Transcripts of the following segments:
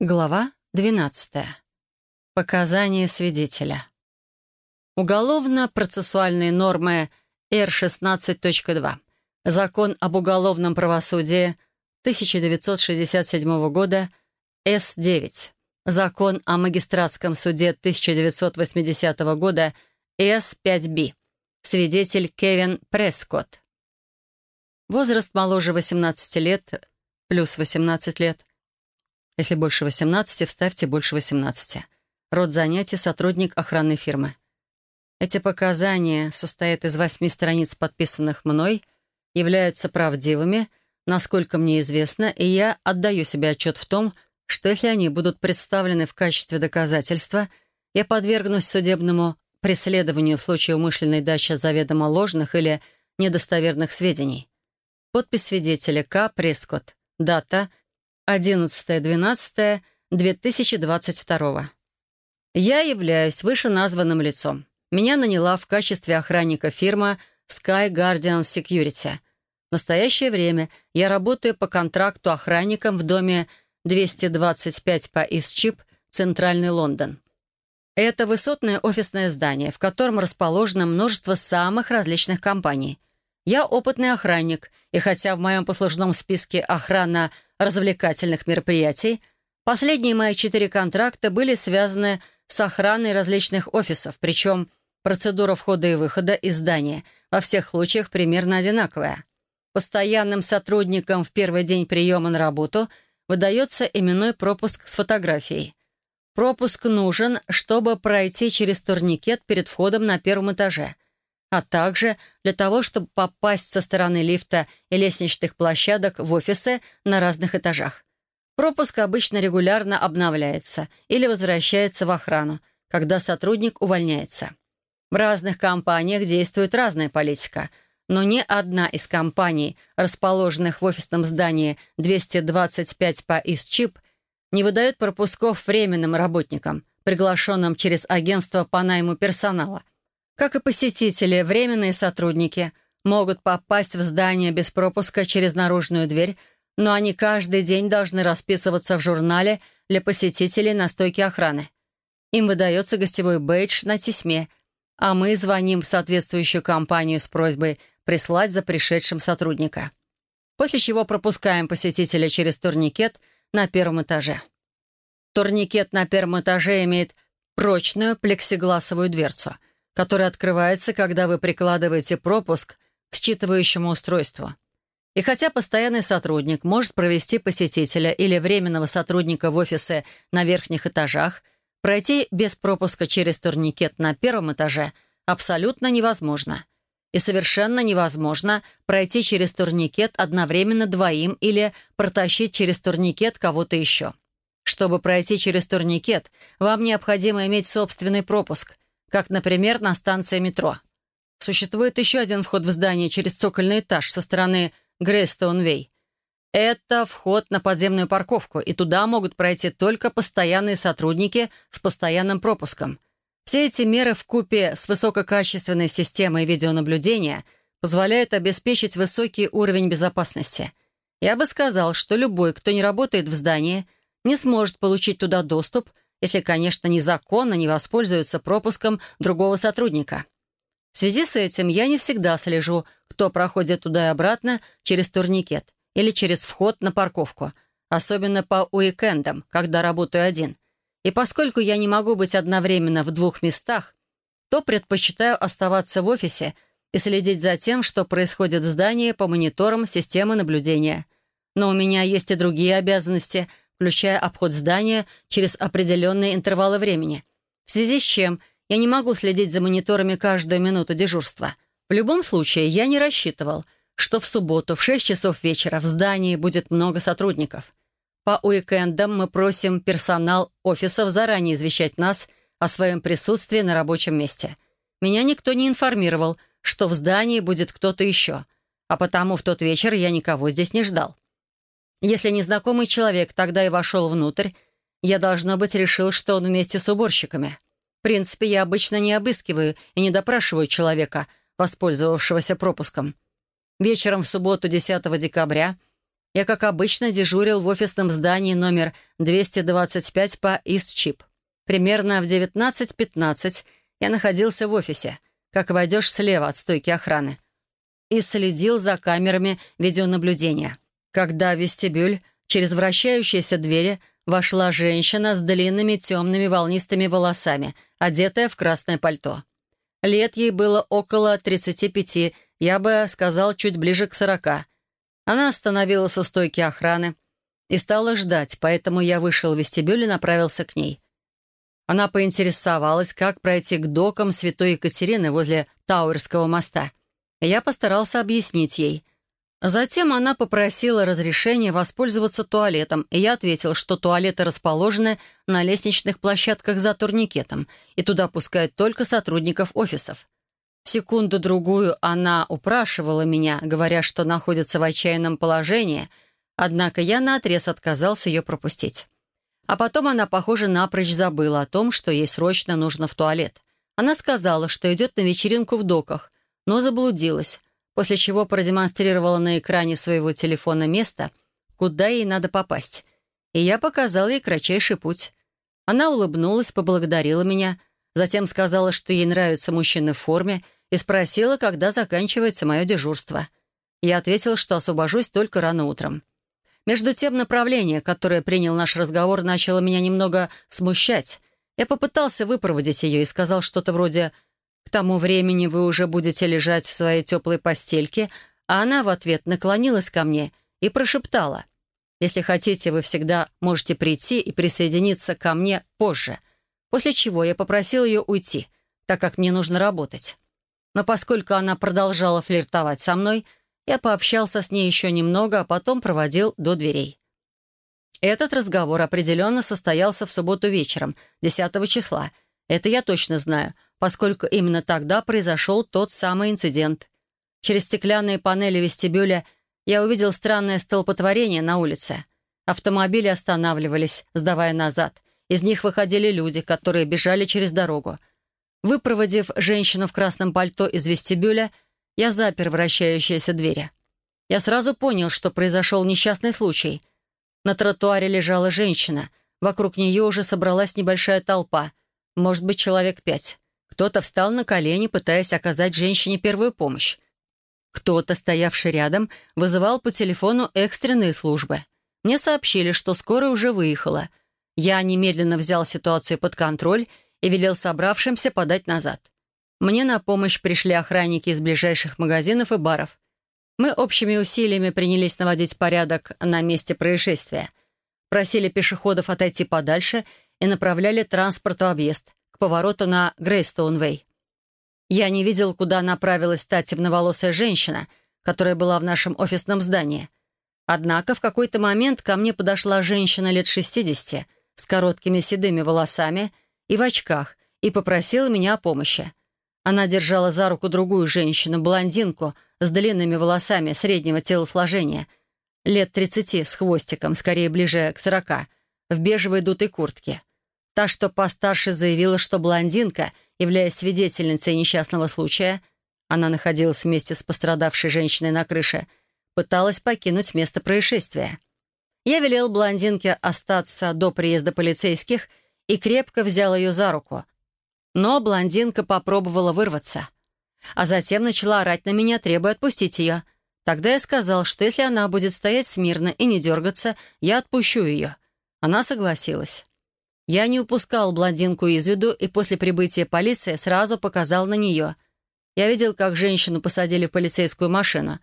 Глава 12. Показания свидетеля. Уголовно-процессуальные нормы Р-16.2. Закон об уголовном правосудии 1967 года С-9. Закон о магистратском суде 1980 года С-5Б. Свидетель Кевин Прескотт. Возраст моложе 18 лет, плюс 18 лет если больше 18, вставьте больше 18. Род занятий — сотрудник охранной фирмы. Эти показания состоят из восьми страниц, подписанных мной, являются правдивыми, насколько мне известно, и я отдаю себе отчет в том, что если они будут представлены в качестве доказательства, я подвергнусь судебному преследованию в случае умышленной дачи заведомо ложных или недостоверных сведений. Подпись свидетеля К. Прескотт. Дата 11.12.2022. Я являюсь вышеназванным лицом. Меня наняла в качестве охранника фирма Sky Guardian Security. В настоящее время я работаю по контракту охранником в доме 225 по Исчип, Центральный Лондон. Это высотное офисное здание, в котором расположено множество самых различных компаний. Я опытный охранник, и хотя в моем послужном списке охрана – развлекательных мероприятий, последние мои четыре контракта были связаны с охраной различных офисов, причем процедура входа и выхода из здания во всех случаях примерно одинаковая. Постоянным сотрудникам в первый день приема на работу выдается именной пропуск с фотографией. Пропуск нужен, чтобы пройти через турникет перед входом на первом этаже — а также для того, чтобы попасть со стороны лифта и лестничных площадок в офисы на разных этажах. Пропуск обычно регулярно обновляется или возвращается в охрану, когда сотрудник увольняется. В разных компаниях действует разная политика, но ни одна из компаний, расположенных в офисном здании 225 по ИСЧИП, не выдает пропусков временным работникам, приглашенным через агентство по найму персонала – как и посетители, временные сотрудники могут попасть в здание без пропуска через наружную дверь, но они каждый день должны расписываться в журнале для посетителей на стойке охраны. Им выдается гостевой бейдж на тесьме, а мы звоним в соответствующую компанию с просьбой прислать за пришедшим сотрудника. После чего пропускаем посетителя через турникет на первом этаже. Турникет на первом этаже имеет прочную плексигласовую дверцу — который открывается, когда вы прикладываете пропуск к считывающему устройству. И хотя постоянный сотрудник может провести посетителя или временного сотрудника в офисе на верхних этажах, пройти без пропуска через турникет на первом этаже абсолютно невозможно. И совершенно невозможно пройти через турникет одновременно двоим или протащить через турникет кого-то еще. Чтобы пройти через турникет, вам необходимо иметь собственный пропуск — как, например, на станции метро. Существует еще один вход в здание через цокольный этаж со стороны Грейстоун-Вей. Это вход на подземную парковку, и туда могут пройти только постоянные сотрудники с постоянным пропуском. Все эти меры в купе с высококачественной системой видеонаблюдения позволяют обеспечить высокий уровень безопасности. Я бы сказал, что любой, кто не работает в здании, не сможет получить туда доступ – если, конечно, незаконно не воспользуется пропуском другого сотрудника. В связи с этим я не всегда слежу, кто проходит туда и обратно через турникет или через вход на парковку, особенно по уикендам, когда работаю один. И поскольку я не могу быть одновременно в двух местах, то предпочитаю оставаться в офисе и следить за тем, что происходит в здании по мониторам системы наблюдения. Но у меня есть и другие обязанности — включая обход здания через определенные интервалы времени, в связи с чем я не могу следить за мониторами каждую минуту дежурства. В любом случае, я не рассчитывал, что в субботу в 6 часов вечера в здании будет много сотрудников. По уикендам мы просим персонал офисов заранее извещать нас о своем присутствии на рабочем месте. Меня никто не информировал, что в здании будет кто-то еще, а потому в тот вечер я никого здесь не ждал. Если незнакомый человек тогда и вошел внутрь, я, должно быть, решил, что он вместе с уборщиками. В принципе, я обычно не обыскиваю и не допрашиваю человека, воспользовавшегося пропуском. Вечером в субботу 10 декабря Я, как обычно, дежурил в офисном здании номер 225 по Ист-Чип. Примерно в 19.15 я находился в офисе, как войдешь слева от стойки охраны, и следил за камерами видеонаблюдения. Когда в вестибюль через вращающиеся двери вошла женщина с длинными темными волнистыми волосами, одетая в красное пальто. Лет ей было около 35, я бы сказал, чуть ближе к 40. Она остановилась у стойки охраны и стала ждать, поэтому я вышел в вестибюль и направился к ней. Она поинтересовалась, как пройти к докам Святой Екатерины возле Тауэрского моста. Я постарался объяснить ей. Затем она попросила разрешения воспользоваться туалетом, и я ответил, что туалеты расположены на лестничных площадках за турникетом, и туда пускают только сотрудников офисов. Секунду-другую она упрашивала меня, говоря, что находится в отчаянном положении, однако я наотрез отказался ее пропустить. А потом она, похоже, напрочь забыла о том, что ей срочно нужно в туалет. Она сказала, что идет на вечеринку в доках, но заблудилась, после чего продемонстрировала на экране своего телефона место, куда ей надо попасть. И я показал ей кратчайший путь. Она улыбнулась, поблагодарила меня, затем сказала, что ей нравятся мужчины в форме — и спросила, когда заканчивается мое дежурство. Я ответил, что освобожусь только рано утром. Между тем, направление, которое принял наш разговор, начало меня немного смущать. Я попытался выпроводить ее и сказал что-то вроде «К тому времени вы уже будете лежать в своей теплой постельке», а она в ответ наклонилась ко мне и прошептала «Если хотите, вы всегда можете прийти и присоединиться ко мне позже», после чего я попросил ее уйти, так как мне нужно работать. Но поскольку она продолжала флиртовать со мной, я пообщался с ней еще немного, а потом проводил до дверей. Этот разговор определенно состоялся в субботу вечером, 10 числа. Это я точно знаю, поскольку именно тогда произошел тот самый инцидент. Через стеклянные панели вестибюля я увидел странное столпотворение на улице. Автомобили останавливались, сдавая назад. Из них выходили люди, которые бежали через дорогу. Выпроводив женщину в красном пальто из вестибюля, я запер вращающиеся двери. Я сразу понял, что произошел несчастный случай. На тротуаре лежала женщина. Вокруг нее уже собралась небольшая толпа. Может быть, человек пять. Кто-то встал на колени, пытаясь оказать женщине первую помощь. Кто-то, стоявший рядом, вызывал по телефону экстренные службы. Мне сообщили, что скорая уже выехала. Я немедленно взял ситуацию под контроль и велел собравшимся подать назад. Мне на помощь пришли охранники из ближайших магазинов и баров. Мы общими усилиями принялись наводить порядок на месте происшествия. Просили пешеходов отойти подальше и направляли транспорт в объезд, к повороту на Грейстоунвей. Я не видел, куда направилась та темноволосая женщина, которая была в нашем офисном здании. Однако в какой-то момент ко мне подошла женщина лет 60 с короткими седыми волосами — и в очках, и попросила меня о помощи. Она держала за руку другую женщину, блондинку, с длинными волосами среднего телосложения, лет 30 с хвостиком, скорее ближе к 40, в бежевой дутой куртке. Та, что постарше, заявила, что блондинка, являясь свидетельницей несчастного случая, она находилась вместе с пострадавшей женщиной на крыше, пыталась покинуть место происшествия. Я велел блондинке остаться до приезда полицейских и крепко взял ее за руку. Но блондинка попробовала вырваться. А затем начала орать на меня, требуя отпустить ее. Тогда я сказал, что если она будет стоять смирно и не дергаться, я отпущу ее. Она согласилась. Я не упускал блондинку из виду и после прибытия полиции сразу показал на нее. Я видел, как женщину посадили в полицейскую машину.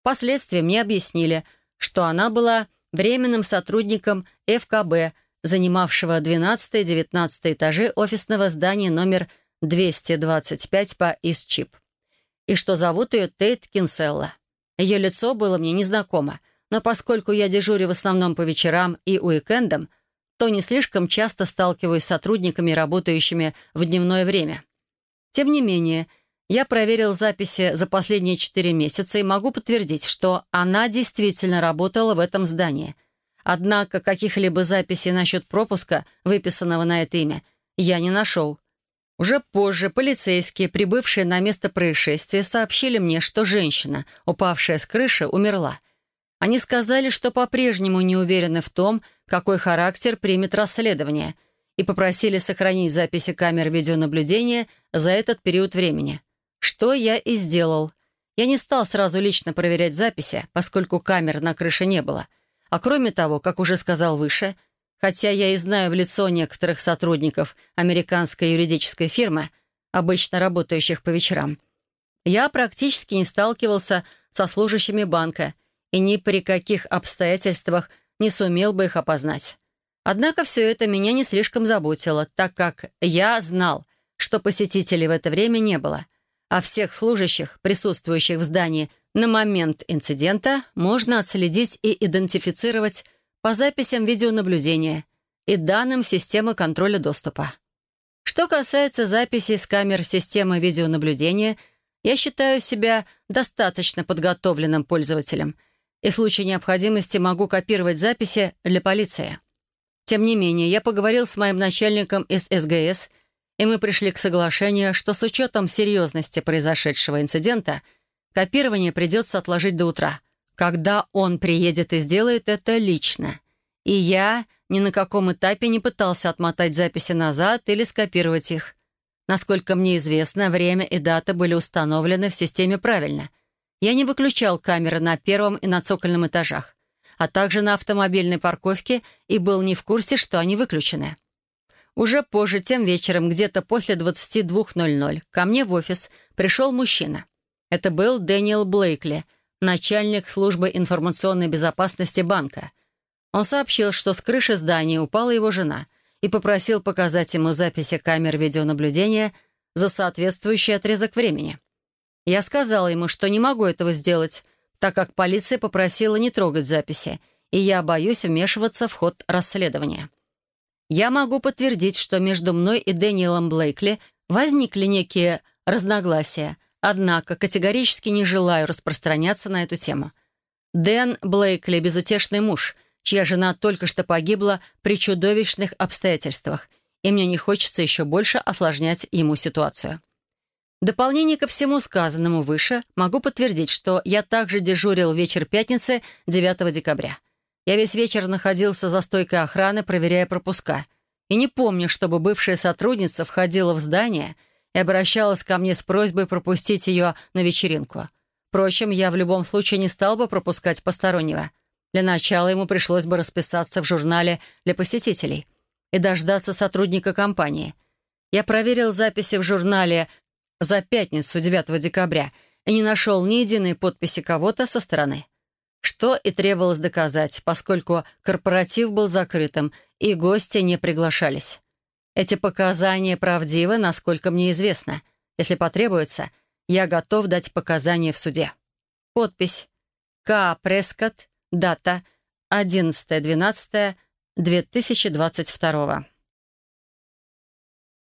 Впоследствии мне объяснили, что она была временным сотрудником ФКБ, занимавшего 12-19 этажи офисного здания номер 225 по Истчип. И что зовут ее Тейт Кинселла. Ее лицо было мне незнакомо, но поскольку я дежурю в основном по вечерам и уикендам, то не слишком часто сталкиваюсь с сотрудниками, работающими в дневное время. Тем не менее, я проверил записи за последние четыре месяца и могу подтвердить, что она действительно работала в этом здании — Однако каких-либо записей насчет пропуска, выписанного на это имя, я не нашел. Уже позже полицейские, прибывшие на место происшествия, сообщили мне, что женщина, упавшая с крыши, умерла. Они сказали, что по-прежнему не уверены в том, какой характер примет расследование, и попросили сохранить записи камер видеонаблюдения за этот период времени. Что я и сделал. Я не стал сразу лично проверять записи, поскольку камер на крыше не было. А кроме того, как уже сказал выше, хотя я и знаю в лицо некоторых сотрудников американской юридической фирмы, обычно работающих по вечерам, я практически не сталкивался со служащими банка и ни при каких обстоятельствах не сумел бы их опознать. Однако все это меня не слишком заботило, так как я знал, что посетителей в это время не было, а всех служащих, присутствующих в здании на момент инцидента, можно отследить и идентифицировать по записям видеонаблюдения и данным системы контроля доступа. Что касается записей с камер системы видеонаблюдения — я считаю себя достаточно подготовленным пользователем и в случае необходимости могу копировать записи для полиции. Тем не менее, я поговорил с моим начальником из СГС, и мы пришли к соглашению, что с учетом серьезности произошедшего инцидента копирование придется отложить до утра, когда он приедет и сделает это лично. И я ни на каком этапе не пытался отмотать записи назад или скопировать их. Насколько мне известно, время и дата были установлены в системе правильно. Я не выключал камеры на первом и на цокольном этажах, а также на автомобильной парковке и был не в курсе, что они выключены. Уже позже, тем вечером, где-то после 22.00, ко мне в офис пришел мужчина. Это был Дэниел Блейкли, начальник службы информационной безопасности банка. Он сообщил, что с крыши здания упала его жена — и попросил показать ему записи камер видеонаблюдения за соответствующий отрезок времени. Я сказала ему, что не могу этого сделать, так как полиция попросила не трогать записи, и я боюсь вмешиваться в ход расследования. Я могу подтвердить, что между мной и Дэниелом Блейкли возникли некие разногласия, однако категорически не желаю распространяться на эту тему. Дэн Блейкли — безутешный муж — чья жена только что погибла при чудовищных обстоятельствах, и мне не хочется еще больше осложнять ему ситуацию. Дополнение ко всему сказанному выше могу подтвердить, что я также дежурил вечер пятницы 9 декабря. Я весь вечер находился за стойкой охраны, проверяя пропуска. И не помню, чтобы бывшая сотрудница входила в здание и обращалась ко мне с просьбой пропустить ее на вечеринку. Впрочем, я в любом случае не стал бы пропускать постороннего — для начала ему пришлось бы расписаться в журнале для посетителей и дождаться сотрудника компании. Я проверил записи в журнале за пятницу, 9 декабря, и не нашел ни единой подписи кого-то со стороны. Что и требовалось доказать, поскольку корпоратив был закрытым и гости не приглашались. Эти показания правдивы, насколько мне известно. Если потребуется, я готов дать показания в суде. Подпись. К. Прескотт, Дата 11.12.2022.